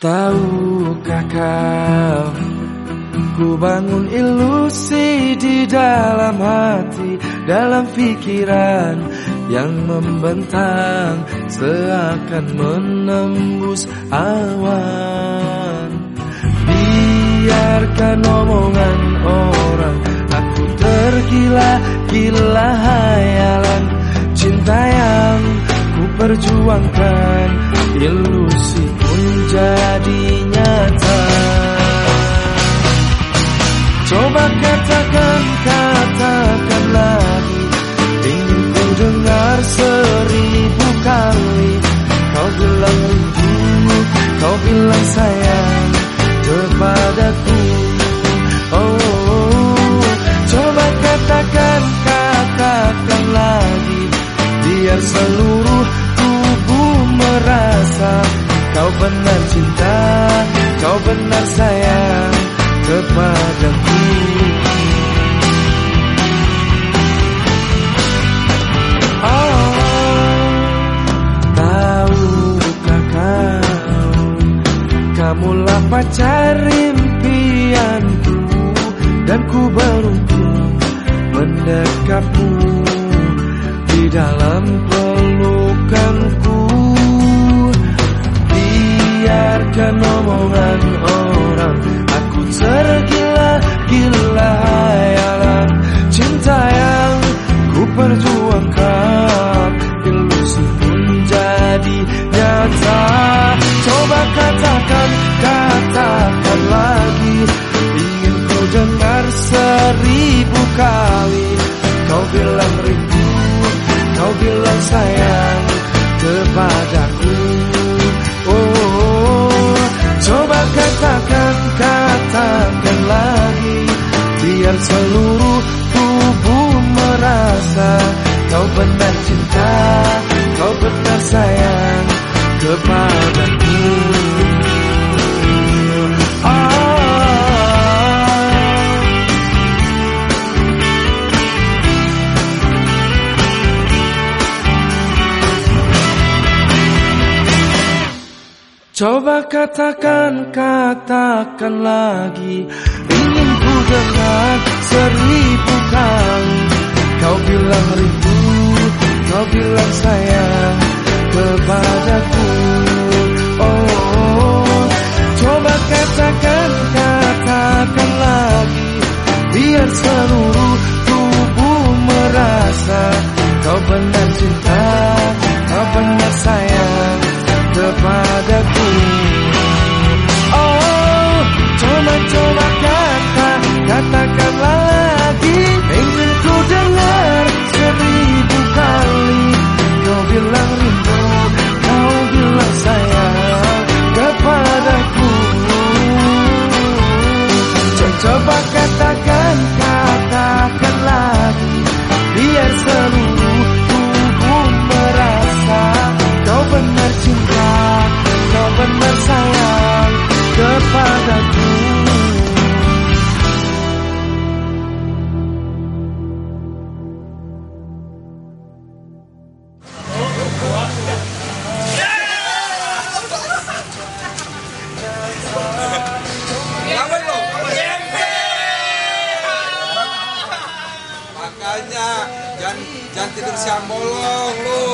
Tahukah kau Ku bangun ilusi di dalam hati Dalam pikiran yang membentang Seakan menembus awan. Biarkan omongan orang Aku tergila-gila hayalan Cinta yang perjuangkan Ilusi pun jadi nyata. Coba katakan, cinta, kau benar sayang kepadaku. Oh, tahukah kau Kamulah pacar impianku Dan ku beruntung mendekapmu Di dalam Biarkan omongan orang. Aku tergila-gila hayalan Cinta yang ku perjuangkan Ilusi pun jadi nyata. Coba katakan, katakan lagi. Ingin ku dengar seribu kali. Kau bilang rindu, kau bilang sayang. Kepadaku seluruh tubuh merasa Kau benar cinta, kau benar sayang kepadaku Ah. Coba katakan, katakan lagi Ingin ku dengar seribu kali. Kau bilang rindu, kau bilang sayang kepadaku. Oh, coba katakan, katakan lagi. Biar seluruh tubuh merasa Kau benar Makanya jangan jangan tidur siang bolong lu.